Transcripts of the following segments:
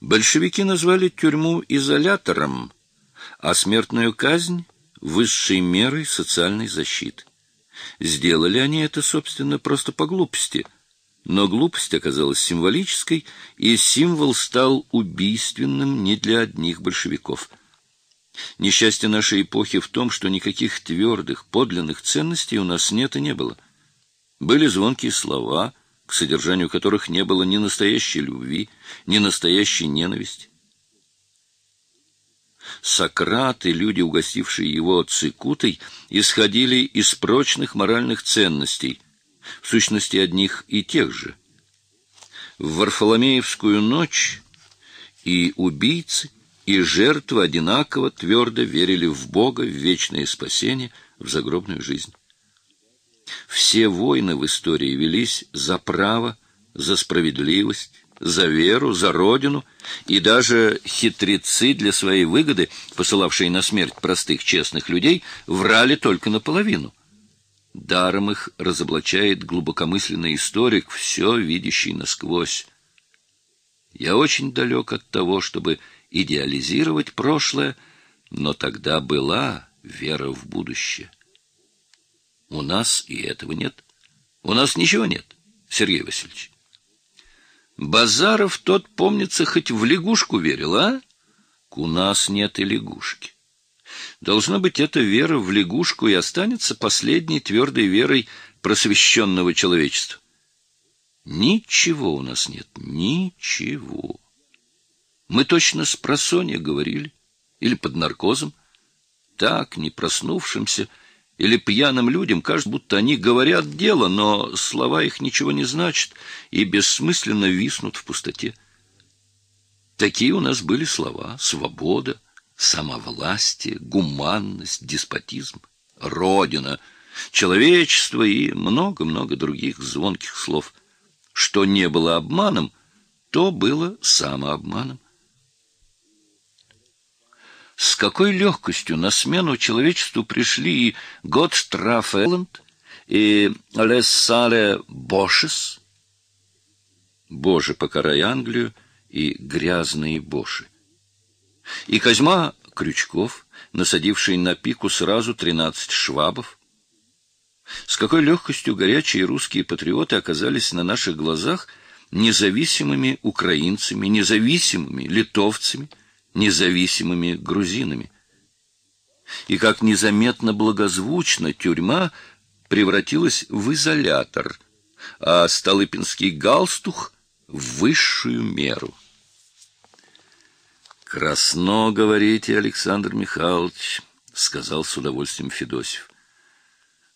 Большевики назвали тюрьму изолятором, а смертную казнь — высшей мерой социальной защиты. Сделали они это, собственно, просто по глупости. Но глупость оказалась символической, и символ стал убийственным не для одних большевиков. Несчастье нашей эпохи в том, что никаких твердых, подлинных ценностей у нас нет и не было. Были звонкие слова, к содержанию которых не было ни настоящей любви, ни настоящей ненависти. Сократ и люди, угостившие его цикутой, исходили из прочных моральных ценностей, в сущности одних и тех же. В Варфоломеевскую ночь и убийцы, и жертвы одинаково твердо верили в Бога, в вечное спасение, в загробную жизнь. Все войны в истории велись за право, за справедливость, за веру, за родину, и даже хитрецы для своей выгоды, посылавшие на смерть простых честных людей, врали только наполовину. Даром их разоблачает глубокомысленный историк, все видящий насквозь. Я очень далек от того, чтобы идеализировать прошлое, но тогда была вера в будущее. У нас и этого нет. У нас ничего нет, Сергей Васильевич. Базаров тот, помнится, хоть в лягушку верил, а? У нас нет и лягушки. Должно быть, эта вера в лягушку и останется последней твердой верой просвещенного человечества. Ничего у нас нет, ничего. Мы точно с просонья говорили, или под наркозом, так, не проснувшимся, или пьяным людям кажется, будто они говорят дело, но слова их ничего не значат и бессмысленно виснут в пустоте. Такие у нас были слова — свобода, самовластие, гуманность, деспотизм, родина, человечество и много-много других звонких слов. Что не было обманом, то было самообманом. С какой легкостью на смену человечеству пришли и Готстраф Элленд, и Лессале Бошес, Боже, покарай Англию, и грязные Боши, и Козьма Крючков, насадивший на пику сразу тринадцать швабов. С какой легкостью горячие русские патриоты оказались на наших глазах независимыми украинцами, независимыми литовцами, независимыми грузинами. И как незаметно благозвучно тюрьма превратилась в изолятор, а Столыпинский галстух — в высшую меру. «Красно, говорите, Александр Михайлович», — сказал с удовольствием Федосев.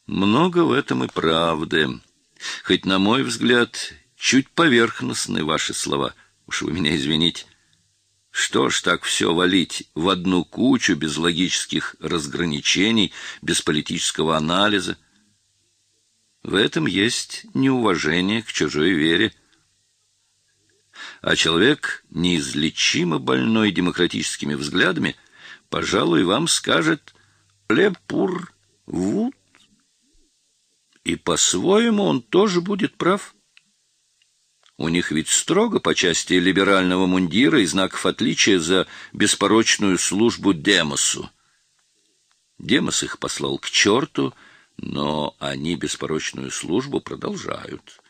«Много в этом и правды. Хоть, на мой взгляд, чуть поверхностны ваши слова. Уж вы меня извините. Что ж так все валить в одну кучу без логических разграничений, без политического анализа? В этом есть неуважение к чужой вере. А человек, неизлечимо больной демократическими взглядами, пожалуй, вам скажет «лепур вуд». И по-своему он тоже будет прав. У них ведь строго по части либерального мундира и знаков отличия за беспорочную службу Демосу. Демос их послал к черту, но они беспорочную службу продолжают.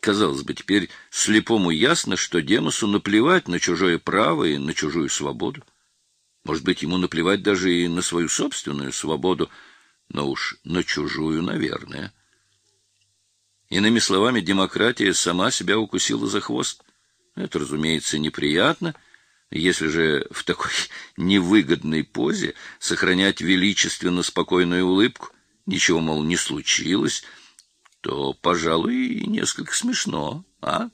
Казалось бы, теперь слепому ясно, что Демосу наплевать на чужое право и на чужую свободу. Может быть, ему наплевать даже и на свою собственную свободу, но уж на чужую, наверное. Иными словами, демократия сама себя укусила за хвост. Это, разумеется, неприятно, если же в такой невыгодной позе сохранять величественно спокойную улыбку, ничего, мол, не случилось, то, пожалуй, и несколько смешно, а?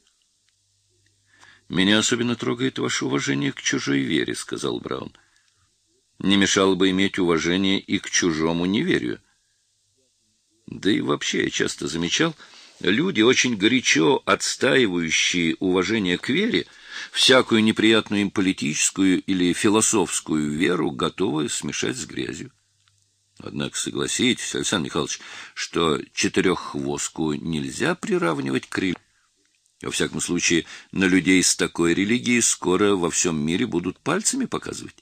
«Меня особенно трогает ваше уважение к чужой вере», — сказал Браун. «Не мешало бы иметь уважение и к чужому неверию. Да и вообще я часто замечал, Люди, очень горячо отстаивающие уважение к вере, всякую неприятную им политическую или философскую веру готовы смешать с грязью. Однако согласитесь, Александр Михайлович, что четыреххвостку нельзя приравнивать к крылью. Во всяком случае, на людей с такой религией скоро во всем мире будут пальцами показывать.